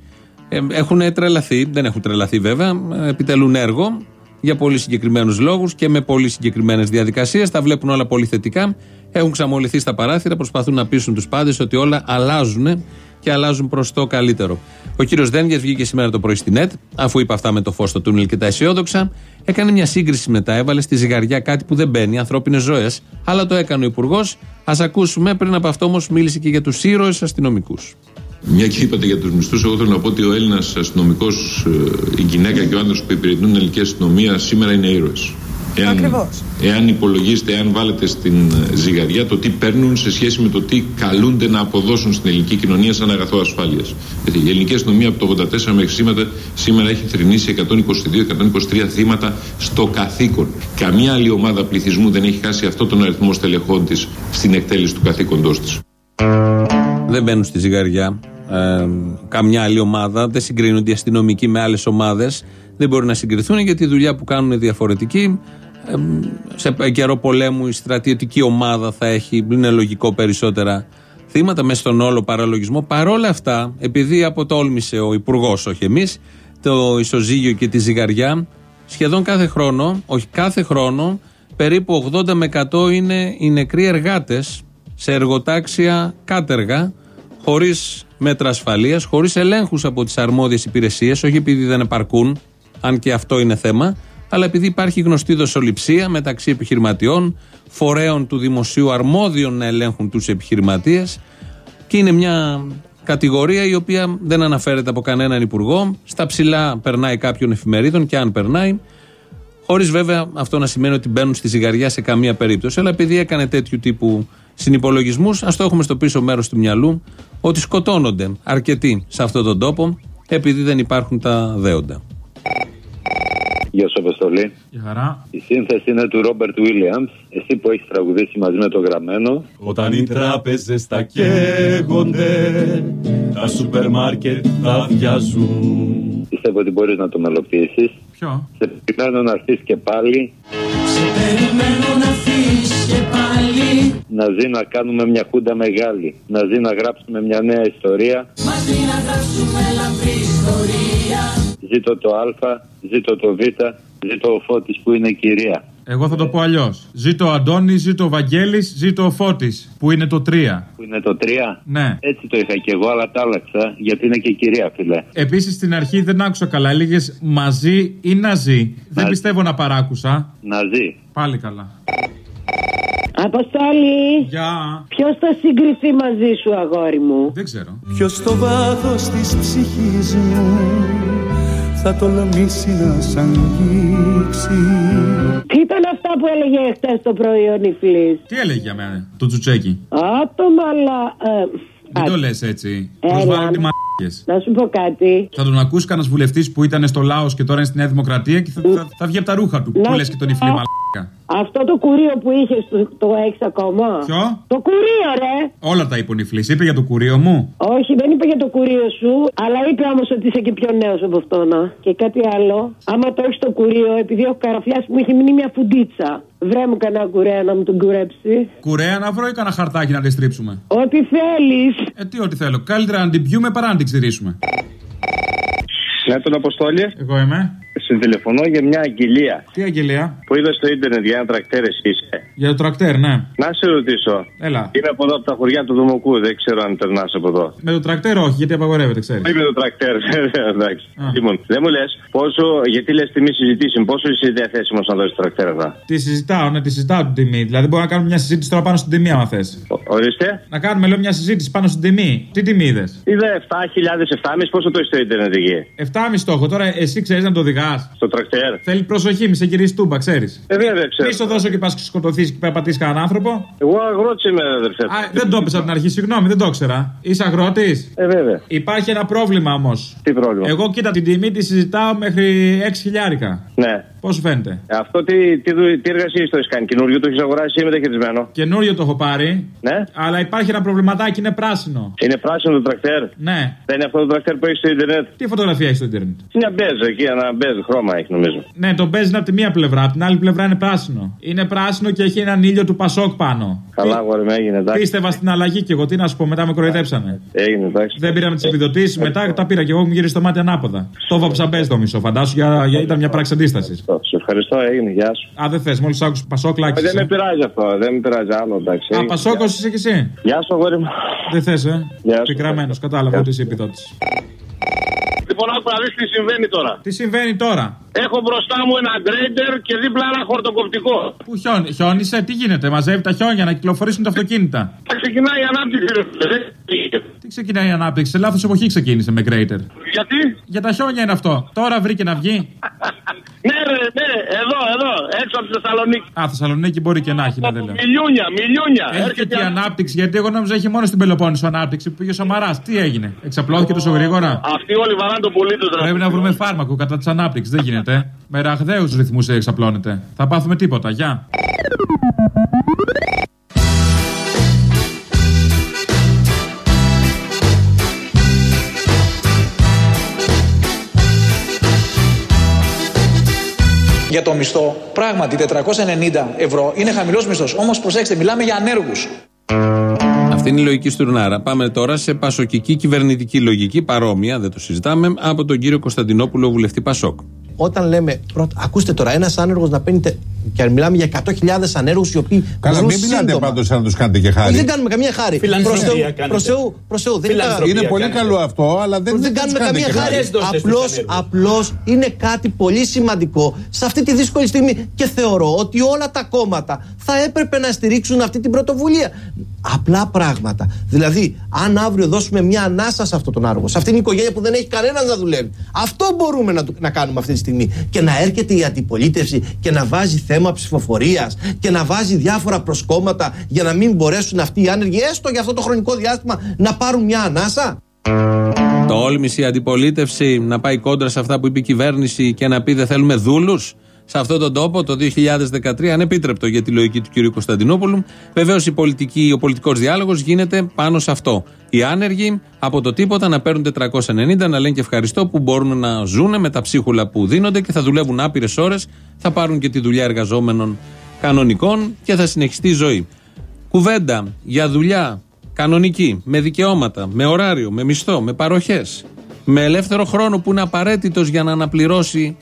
Ε, έχουν τρελαθεί, δεν έχουν τρελαθεί βέβαια, ε, επιτελούν έργο για πολύ συγκεκριμένους λόγους και με πολύ συγκεκριμένες διαδικασίες. Τα βλέπουν όλα πολύ θετικά. Έχουν ξαμολυθεί στα παράθυρα, προσπαθούν να πείσουν τους πάντες ότι όλα αλλάζουν και αλλάζουν προς το καλύτερο. Ο κύριος Δένδια βγήκε σήμερα το πρωί στην ΕΤ, αφού είπε αυτά με το φως στο τούνελ και τα αισιόδοξα. Έκανε μια σύγκριση μετά, έβαλε στη ζυγαριά κάτι που δεν μπαίνει, ανθρώπινες ζωές, αλλά το έκανε ο Υπουργός. Α ακούσουμε, πριν από αυτό όμως μίλησε και για τους ήρωες αστυνομικούς. Μια και είπατε για τους μισθούς, εγώ θέλω να πω ότι ο Έλληνας αστυνομικός, η γυναίκα και ο άντρας που υπηρετούν την ελληνική αστυνομία σήμερα είναι ήρωες. Εάν, εάν υπολογίσετε, εάν βάλετε στην ζυγαριά το τι παίρνουν σε σχέση με το τι καλούνται να αποδώσουν στην ελληνική κοινωνία σαν αγαθό ασφάλειας. Γιατί η ελληνική αστυνομία από το 84 μέχρι σήμερα, σήμερα έχει θρυνήσει 122-123 θύματα στο καθήκον. Καμία άλλη ομάδα πληθυσμού δεν έχει χάσει αυτό τον αριθμό στελεχών της στην εκτέλεση του καθήκοντός της. Δεν μπαίνουν στη ζυγαριά. Ε, καμιά άλλη ομάδα. Δεν συγκρίνονται οι αστυνομικοί με άλλες ομάδες. Δεν μπορεί να συγκριθούν γιατί η δουλειά που κάνουν είναι διαφορετική. Ε, σε καιρό πολέμου η στρατιωτική ομάδα θα έχει, είναι λογικό περισσότερα θύματα μέσα στον όλο παραλογισμό. Παρόλα αυτά, επειδή αποτόλμησε ο Υπουργός, όχι εμείς, το ισοζύγιο και τη ζυγαριά, σχεδόν κάθε χρόνο, όχι κάθε χρόνο, περίπου 80 με 100 είναι οι νεκροί εργάτες σε εργοτάξια κάτεργα, χωρίς μέτρα ασφαλείας, χωρίς ελέγχους από τις αρμόδιες υπηρεσίες, όχι επειδή δεν επαρκούν, αν και αυτό είναι θέμα, αλλά επειδή υπάρχει γνωστή δοσοληψία μεταξύ επιχειρηματιών, φορέων του δημοσίου αρμόδιων να ελέγχουν τους επιχειρηματίες και είναι μια κατηγορία η οποία δεν αναφέρεται από κανέναν υπουργό. Στα ψηλά περνάει κάποιων εφημερίδων και αν περνάει, χωρίς βέβαια αυτό να σημαίνει ότι μπαίνουν στη ζυγαριά σε καμία περίπτωση. Αλλά επειδή έκανε τέτοιου τύπου συνυπολογισμούς, ας το έχουμε στο πίσω μέρος του μυαλού, ότι σκοτώνονται αρκετοί σε αυτόν τον τόπο, επειδή δεν υπάρχουν τα δέοντα. Γεια σου, Αποστολή. Για χαρά. Η σύνθεση είναι του Ρόμπερτ Βίλιαμς. Εσύ που έχεις τραγουδήσει μαζί με το γραμμένο. Όταν οι τράπεζες τα καίγονται, τα σούπερ μάρκετ τα βιάζουν. Πιστεύω ότι μπορείς να το μελοποιήσεις. Ποιο; Σε περιμένω να έρθεις και πάλι. Σε περιμένω να έρθεις και πάλι. Να ζει να κάνουμε μια κούντα μεγάλη. Να ζει να γράψουμε μια νέα ιστορία. Μαζί να γράψουμε λαμπρή ιστορία. Ζήτω το Α, ζήτω το Β, ζήτω ο Φώτης που είναι κυρία. Εγώ θα το πω αλλιώς. Ζήτω ο Αντώνης, ζήτω ο Βαγγέλης, ζήτω ο Φώτης, που είναι το 3. Που είναι το 3. Ναι. Έτσι το είχα και εγώ, αλλά τα άλλαξα γιατί είναι και κυρία, φίλε. Επίσης στην αρχή δεν άκουσα καλά. Έλεγες μαζί ή να ζει. Δεν πιστεύω να παράκουσα. Να ζει. Πάλι καλά. Αποστόλη! Γεια! Ποιος θα συγκριθεί μαζί σου, αγόρι μου; Δεν ξέρω. Ποιος στο βάθος της ψυχής μου θα τολμήσει να σ' αγγίξει. Τι ήταν αυτά που έλεγε χτε το πρωί ο Νιφλής; Τι έλεγε για μένα, το τσουτσέκι. Άτομα, αλλά. Ε, Δεν το λες έτσι. Προσβάλλουν τι μαλακίε. Να σου πω κάτι. Θα τον ακούσει κανένας βουλευτής που ήταν στο Λάος και τώρα είναι στη Νέα Δημοκρατία και θα, θα, θα βγει από τα ρούχα του. Να Που λες σου και τον πω. υφλή μαλακά. Αυτό το κουρίο που είχες το έχεις ακόμα; Ποιο; Το κουρίο, ρε! Όλα τα είπε ο Νιφλής. Είπε για το κουρίο μου. Όχι, δεν είπε για το κουρίο σου, αλλά είπε όμως ότι είσαι και πιο νέος από αυτό να. Και κάτι άλλο. Άμα το έχεις το κουρίο, επειδή έχω καραφιάσει, μου έχει μείνει μια φουντίτσα. Βρέ μου κανένα κουρέα να μου τον κουρέψει. Κουρέα να βρω ή κανένα χαρτάκι να τη στρίψουμε. Ό,τι θέλεις. Ε, τι ό,τι θέλω. Καλύτερα να την πιούμε παρά να την ξηρίσουμε. Ναι, τον Αποστόλη. Εγώ είμαι. Συντηλεφωνώ για μια αγγελία Τι αγγελία; που είδα στο ίντερνετ για ένα τρακτέρ εσύ είσαι. Για το τρακτέρ, ναι. Να σε ρωτήσω. Έλα. Είμαι από εδώ από τα χωριά του Δομοκού, δεν ξέρω αν περνάς από εδώ. Με το τρακτέρ όχι, γιατί απαγορεύεται, ξέρεις. Όχι με το τρακτέρ, εντάξει. Λοιπόν, δεν μου λες πόσο, γιατί λες τιμή συζητήσεων, πόσο είσαι διαθέσιμος να δώσεις τρακτέρ αυτά; Τη συζητάω, ναι, τη συζητάω την τιμή. Δηλαδή μπορούμε να κάνουμε μια συζήτηση τώρα πάνω στην τιμή, άμα θες. Ορίστε. Να κάνουμε, λέω, μια συζήτηση πάνω στην τιμή. Τι τιμή είδες; Είδα 7.000, 7.500, πόσο το έχεις στο ίντερνετ εκεί; 7,5 το έχω. Τώρα εσύ ξέρεις να το οδηγά. Στο τρακτέρ. Θέλει προσοχή, μη σε γυρίσει τούμπα, ξέρεις. Ε, βέβαια, ξέρω. Μη στο δώσω και πας σκοτωθείς και πάει πατήσεις κανέναν άνθρωπο. Εγώ αγρότης είμαι, αδερφέ. Α, δεν το έπεσα από την αρχή, συγγνώμη, δεν το ήξερα. Είσαι αγρότης; Ε, βέβαια. Υπάρχει ένα πρόβλημα όμως. Τι πρόβλημα; Εγώ κοίτα την τιμή τη συζητάω μέχρι 6 χιλιάρικα. Ναι. Πώς σου φαίνεται. Αυτό τι, τι, δου- τι εργασίε το έχει κάνει, καινούριο το έχεις αγοράσει ή μεταχειρισμένο; Καινούριο το έχω πάρει. Ναι. Αλλά υπάρχει ένα προβληματάκι, είναι πράσινο. Είναι πράσινο το τρακτέρ; Ναι. Δεν είναι αυτό το τρακτέρ που έχεις στο Ιντερνετ. Τι φωτογραφία έχεις στο Ιντερνετ. Είναι μπέζ εκεί, ένα μπέζ χρώμα έχει νομίζω. Ναι, το παίζει είναι από τη μία πλευρά, από την άλλη πλευρά είναι πράσινο. Είναι πράσινο και έχει έναν ήλιο του Πασόκ πάνω. Καλά, αγόρι μου, έγινε εντάξει. Πίστευα στην αλλαγή και εγώ τι να σου πω, μετά με κοροϊδέψανε. Έγινε εντάξει. Δεν πήραμε τις επιδοτήσεις, μετά τα πήρα και εγώ μου γύρισε το μάτι ανάποδα. Το βάψα μπες το μισό, φαντάσου, για, για, ήταν μια πράξη αντίστασης. Σε ευχαριστώ, έγινε, γεια σου. Α, δεν θες, μόλις άκουσες πασόκλακι. Δεν με πειράζει αυτό, δεν με πειράζει άλλο, εντάξει. Α, πασόκο είσαι κι εσύ; Γεια σου, αγόρι μου. Δεν θες, ε; Γεια σου. Πικραμένο, κατάλαβα ότι είσαι επιδότης. Λοιπόν, άκου να δεις τι συμβαίνει τώρα. Τι συμβαίνει τώρα; Έχω μπροστά μου ένα γκρέιντερ και δίπλα ένα χορτοκοπτικό. Πού χιόνι, χιόνισε, τι γίνεται, μαζεύει τα χιόνια να κυκλοφορήσουν τα αυτοκίνητα; Θα ξεκινάει η ανάπτυξη, ρε φίλε. Τι ξεκινάει η ανάπτυξη, σε λάθος εποχή ξεκίνησε με Greater. Γιατί; Για τα χιόνια είναι αυτό. Τώρα βρήκε να βγει. Ναι, ρε, ναι, εδώ, εδώ, έξω από τη Θεσσαλονίκη. Α, Θεσσαλονίκη μπορεί και να έχει, να δεν λέω. Μιλιούνια, μιλιούνια. Έχει και τι ανάπτυξη, γιατί εγώ νόμιζα έχει μόνο στην Πελοπόννησο ανάπτυξη που πήγε ο Σαμαράς. Τι έγινε, εξαπλώθηκε τόσο γρήγορα; Αυτοί όλοι βαράνε τον πολίτη τους. Πρέπει να βρούμε φάρμακο κατά της ανάπτυξης, δεν γίνεται. Με ραγδαίους ρυθμούς εξαπλώνεται. Θα πάθουμε τίποτα, γεια. Για το μισθό, πράγματι 490 ευρώ είναι χαμηλός μισθός. Όμως προσέξτε, μιλάμε για ανέργους. Αυτή είναι η λογική Στουρνάρα. Πάμε τώρα σε πασοκική κυβερνητική λογική, παρόμοια, δεν το συζητάμε, από τον κύριο Κωνσταντινόπουλο, βουλευτή Πασόκ. Όταν λέμε, πρώτα, ακούστε τώρα, ένας άνεργος να παίρνει. τε- Και αν μιλάμε για 100.000 ανέργους οι οποίοι. Καλά, ζουν μην μιλάτε σύντομα. πάντως σαν να τους κάνετε και χάρη. Όχι, δεν κάνουμε καμία χάρη. Φιλανθρωπία Προς Θεού- κάνετε. προς Θεού, προς Θεού, δεν Είναι πολύ καλό αυτό, αλλά δεν, δεν τους κάνουμε κάνετε καμία και χάρη. χάρη. Απλώς, απλώς είναι κάτι πολύ σημαντικό σε αυτή τη δύσκολη στιγμή και θεωρώ ότι όλα τα κόμματα θα έπρεπε να στηρίξουν αυτή την πρωτοβουλία. Απλά πράγματα. Δηλαδή, αν αύριο δώσουμε μια ανάσα σε αυτόν τον άργο, σε αυτήν την οικογένεια που δεν έχει κανένα να δουλεύει, αυτό μπορούμε να, του- να κάνουμε αυτή τη στιγμή. Και να έρχεται η αντιπολίτευση και να βάζει θέμα ψηφοφορίας και να βάζει διάφορα προσκόμματα για να μην μπορέσουν αυτοί οι άνεργοι, έστω για αυτό το χρονικό διάστημα, να πάρουν μια ανάσα. Το όλμηση η αντιπολίτευση να πάει κόντρα σε αυτά που είπε η κυβέρνηση και να πει δεν θέλουμε δούλους. Σε αυτόν τον τόπο το 2013 ανεπίτρεπτο για τη λογική του κ. Κωνσταντινόπουλου. Βεβαίως ο πολιτικός διάλογος γίνεται πάνω σε αυτό. Οι άνεργοι από το τίποτα να παίρνουν 490, να λένε και ευχαριστώ που μπορούν να ζουν με τα ψίχουλα που δίνονται και θα δουλεύουν άπειρες ώρες, θα πάρουν και τη δουλειά εργαζόμενων κανονικών και θα συνεχιστεί η ζωή. Κουβέντα για δουλειά κανονική, με δικαιώματα, με ωράριο, με μισθό, με παροχές, με ελεύθερο χρόνο που είναι απαραίτητος για να αναπληρώσει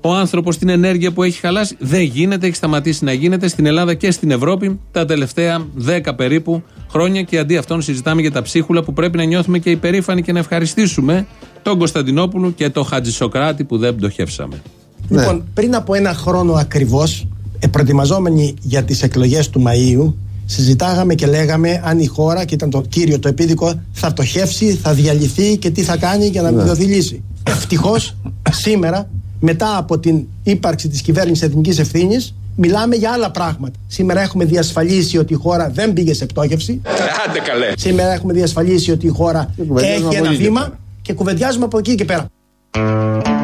ο άνθρωπος την ενέργεια που έχει χαλάσει. Δεν γίνεται, έχει σταματήσει να γίνεται στην Ελλάδα και στην Ευρώπη τα τελευταία 10 περίπου χρόνια και αντί αυτών συζητάμε για τα ψίχουλα που πρέπει να νιώθουμε και υπερήφανοι και να ευχαριστήσουμε τον Κωνσταντινόπουλο και τον Χατζησοκράτη που δεν πτωχεύσαμε. Λοιπόν, πριν από ένα χρόνο ακριβώς, προετοιμαζόμενοι για τις εκλογές του Μαΐου, συζητάγαμε και λέγαμε αν η χώρα, και ήταν το κύριο το επίδικο, θα πτωχεύσει, θα διαλυθεί και τι θα κάνει για να μην δοθεί λύση. Ευτυχώς, σήμερα, μετά από την ύπαρξη της κυβέρνησης εθνικής ευθύνης, μιλάμε για άλλα πράγματα. Σήμερα έχουμε διασφαλίσει ότι η χώρα δεν πήγε σε πτώχευση. Άντε καλέ. Σήμερα έχουμε διασφαλίσει ότι η χώρα κουβεντιάζουμε έχει από ένα εκεί και βήμα και κουβεντιάζουμε από εκεί και πέρα.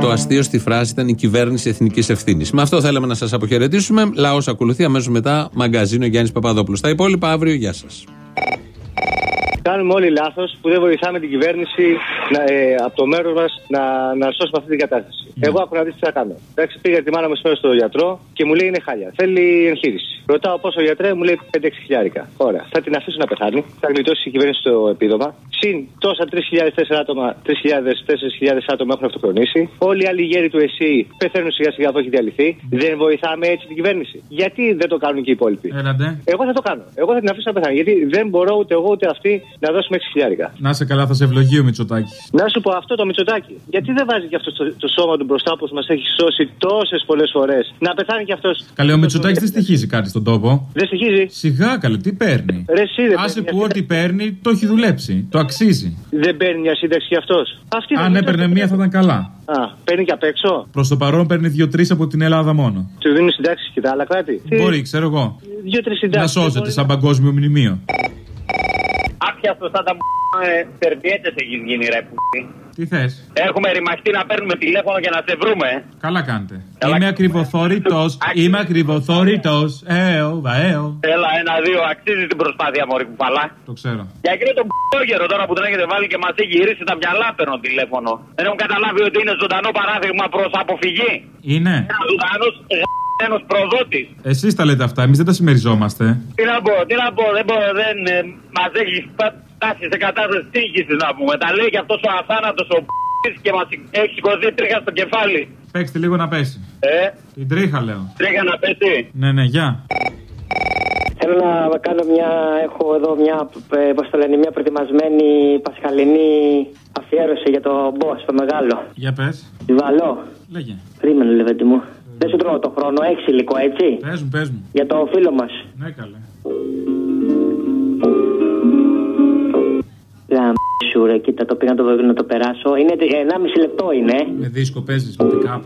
Το αστείο στη φράση ήταν η κυβέρνηση εθνικής ευθύνης. Με αυτό θέλαμε να σας αποχαιρετήσουμε. Λαός ακολουθεί αμέσως μετά μαγκαζίνο Γιάννης Παπαδόπουλος. Τα υπόλοιπα αύριο. Γεια σας. Κάνουμε όλοι λάθος που δεν βοηθάμε την κυβέρνηση να, ε, από το μέρος μας να, να σώσουμε αυτή την κατάσταση. Εγώ άκου να δεις τι θα κάνω. Εντάξει, πήγα τη μάνα μου σήμερα στο γιατρό και μου λέει είναι χάλια. Θέλει εγχείρηση. Ρωτάω πόσο γιατρέ, μου λέει 5-6 χιλιάρικα. Ωραία. Θα την αφήσω να πεθάνει. Θα γλιτώσει η κυβέρνηση το επίδομα. Συν τόσα 3.000-4 άτομα, 3.000-4.000 άτομα έχουν αυτοκτονήσει. Όλοι οι άλλοι γέροι του ΕΣΥ πεθαίνουν σιγά σιγά που έχει διαλυθεί. Δεν βοηθάμε έτσι την κυβέρνηση. Γιατί δεν το κάνουν και οι υπόλοιποι; Έλατε. Εγώ θα το κάνω. Εγώ θα την αφήσω να πεθάνει. Γιατί δεν μπορώ ούτε εγώ ούτε αυτή να δώσουμε 6 χιλιάρικα. Να σε καλά, θα σε ευλογεί ο Μητσοτάκης. Να σου πω αυτό το Μητσοτάκι. Γιατί δεν βάζει και αυτό το, το σώμα του μπροστά που μας έχει σώσει τόσες πολλές φορές. Να πεθάνει κι αυτός. Καλέ, ο Μητσοτάκης δεν στοιχίζει κάτι στον τόπο. Δεν στοιχίζει. Σιγά, καλέ, τι παίρνει; Ρε, εσύ δεν Άσε παίρνει που μια ό,τι παίρνει το έχει δουλέψει. Το αξίζει. Δεν παίρνει μια σύνταξη κι αυτός. Αν έπαιρνε μία θα ήταν καλά. Α, παίρνει και απ' έξω. Προς το παρόν παίρνει δύο-τρεις από την Ελλάδα μόνο. Του δίνουν συντάξεις και τα άλλα κράτη. Μπορεί, ξέρω εγώ. Δύο-τρεις Να συντάξει. σώζεται σαν παγκόσμιο μνημείο. Άπιαστο σαν τα ε, σερβιέτες έχεις γίνει ρε πούτι. Τι θες; Έχουμε ρημαχτεί να παίρνουμε τηλέφωνο για να σε βρούμε. Καλά κάνετε. Είμαι ακριβοθόρητος. Είμαι ακριβοθόρητος. Έω, βαέω. Έλα, ένα-δύο, αξίζει την προσπάθεια μωρή κουφαλά. Το ξέρω. Για εκείνο τον π***γερο τώρα που τον έχετε βάλει και μας έχει γυρίσει τα μυαλά παίρνω τηλέφωνο. Δεν έχουν καταλάβει ότι είναι ζωντανό παράδειγμα προς αποφυγή. Είναι. Ένας ζωντανός ένας προδότης. Εσείς τα λέτε αυτά, εμείς δεν τα συμμεριζόμαστε. Τι να πω, τι να πω, δεν μπορώ, δεν. Ε, μας έχει φτάσει σε κατάσταση τύχηση να πούμε. Τα λέει και αυτός ο αθάνατος ο π***ης και μας έχει σηκωθεί τρίχα στο κεφάλι. Παίξτε λίγο να πέσει. Ε, Την τρίχα λέω. τρίγα να πέσει. Ναι, ναι, γεια. Θέλω να κάνω μια. Έχω εδώ μια, ε, πώς το λένε, μια προετοιμασμένη πασχαλινή αφιέρωση για το boss, το μεγάλο. Για πες. Τη Βαλό. Λέγε. Περίμενε, Λεβέντι μου. Δεν σου τρώω το χρόνο, έχεις υλικό, έτσι; Πες μου, πες μου. Για το φίλο μας. Ναι, καλέ. Γαμίσου ρε, κοίτα το πήγα να το, να το περάσω. Είναι 1,5 λεπτό είναι. Με δίσκο παίζεις με pick up.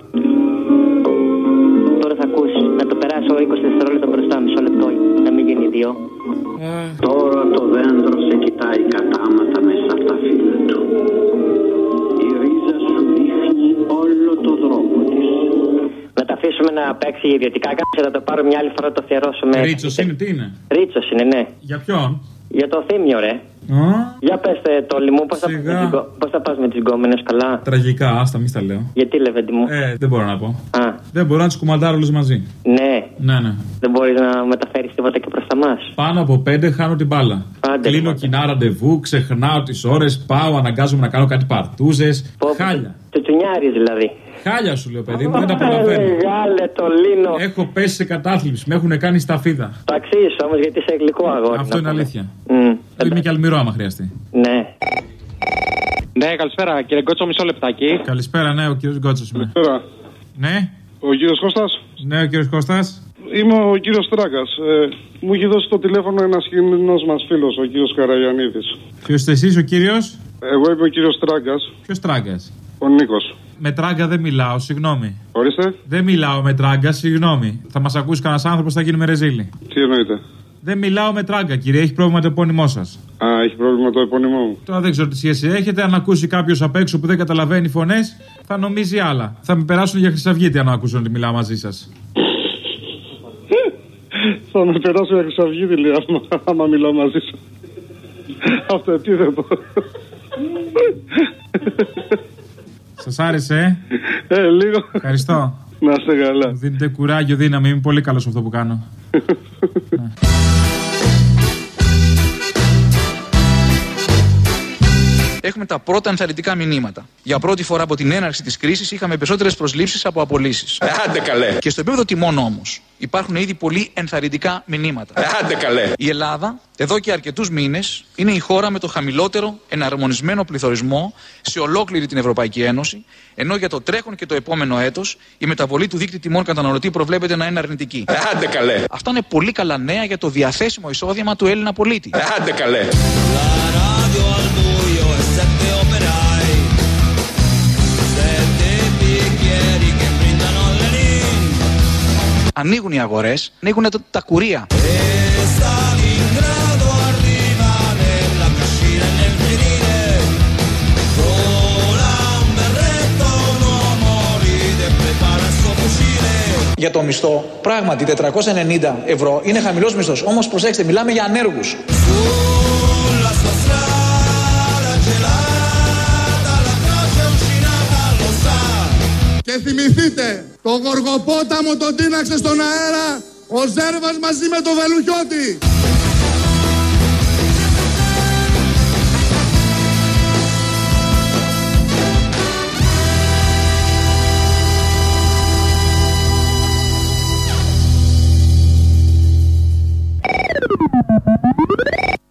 Τώρα θα ακούσει. Να το περάσω 20 δευτερόλεπτα μπροστά, μισό λεπτό. Να μην γίνει δύο. Τώρα το δέντρο να παίξει ιδιωτικά. Κάτσε να το πάρω μια άλλη φορά να το αφιερώσουμε. Ρίτσος είναι, τι είναι; Ρίτσος είναι, ναι. Για ποιον; Για το θύμιο, ρε. Για πέστε το λιμού, πώς θα, πας με τις γκο- πώς θα πας με τι γκόμενε, καλά. Τραγικά, άστα, μη στα λέω. Γιατί λεβέντι μου; Ε, δεν μπορώ να πω. Α. Δεν μπορώ να τους κουμαντάρω όλους μαζί. Ναι, Ναι, ναι. δεν μπορείς να μεταφέρεις τίποτα και προς τα μας. Πάνω από πέντε χάνω την μπάλα. Κλείνω κοινά ραντεβού, ξεχνάω τις ώρες, πάω, αναγκάζομαι να κάνω κάτι παρτούζες. Χάλια. Τσουτσουνιάρη δηλαδή. Χάλια σου λέω, παιδί μου, δεν τα προλαβαίνω. Μεγάλε το λίνο. Έχω πέσει σε κατάθλιψη, με έχουν κάνει σταφίδα. Το αξίζει όμως γιατί είσαι γλυκό αγόρι. Αυτό είναι αλήθεια. Μμ. Είμαι και αλμυρό άμα χρειαστεί. Ναι. Ναι, καλησπέρα κύριε Γκότσο, μισό λεπτάκι. Καλησπέρα, ναι, ο κύριος Γκότσος είμαι. Καλησπέρα. Ναι. Ο κύριος Κώστας. Ναι, ο κύριος Κώστας. Είμαι ο κύριος Τράγκα. Ε, μου έχει δώσει το τηλέφωνο ένας κοινός μας φίλος, ο κύριος Καραγιανίδης. Ποιος είστε εσείς, ο κύριος; Εγώ είμαι ο κύριος Τράγκα. Ποιος τράγκα. Ο Νίκος. Με τράγκα δεν μιλάω, συγγνώμη. Ορίστε. Δεν μιλάω με τράγκα, συγγνώμη. Θα μας ακούσει κανένας άνθρωπος, θα γίνουμε ρεζίλοι. Τι εννοείτε; Δεν μιλάω με τράγκα, κύριε. Έχει πρόβλημα το επώνυμό σας. Α, έχει πρόβλημα το επώνυμό μου. Τώρα δεν ξέρω τι σχέση έχετε. Αν ακούσει κάποιος απ' έξω που δεν καταλαβαίνει φωνές, θα νομίζει άλλα. Θα με περάσουν για χρυσαυγίτη αν ακούσουν ότι μιλάω μαζί σας. Θα με περάσει για Χρυσαυγίδη, λέει, άμα, άμα μιλάω μαζί σου. Αυτό επίθετο. Σας άρεσε, ε; Ε, λίγο. Ευχαριστώ. Να είστε καλά. Μου δίνετε κουράγιο, δύναμη. Είμαι πολύ καλός σε αυτό που κάνω. Έχουμε τα πρώτα ενθαρρυντικά μηνύματα. Για πρώτη φορά από την έναρξη της κρίσης είχαμε περισσότερες προσλήψεις από απολύσεις. Άντε καλέ. Και στο επίπεδο τιμών όμως υπάρχουν ήδη πολύ ενθαρρυντικά μηνύματα. Άντε καλέ. Η Ελλάδα, εδώ και αρκετούς μήνες, είναι η χώρα με το χαμηλότερο εναρμονισμένο πληθωρισμό σε ολόκληρη την Ευρωπαϊκή Ένωση, ενώ για το τρέχον και το επόμενο έτος η μεταβολή του δείκτη τιμών καταναλωτή προβλέπεται να είναι αρνητική. Άντε καλέ. Αυτά είναι πολύ καλά νέα για το διαθέσιμο εισόδημα του Έλληνα πολίτη. Άντε καλέ. Ανοίγουν οι αγορές, ανοίγουν τα, τα κουρία. Για το μισθό, πράγματι 490 ευρώ είναι χαμηλός μισθός. Όμως προσέξτε, μιλάμε για ανέργους. Και θυμηθείτε, το γοργοπόταμο τον τίναξε στον αέρα ο Ζέρβας μαζί με το Βελουχιώτη.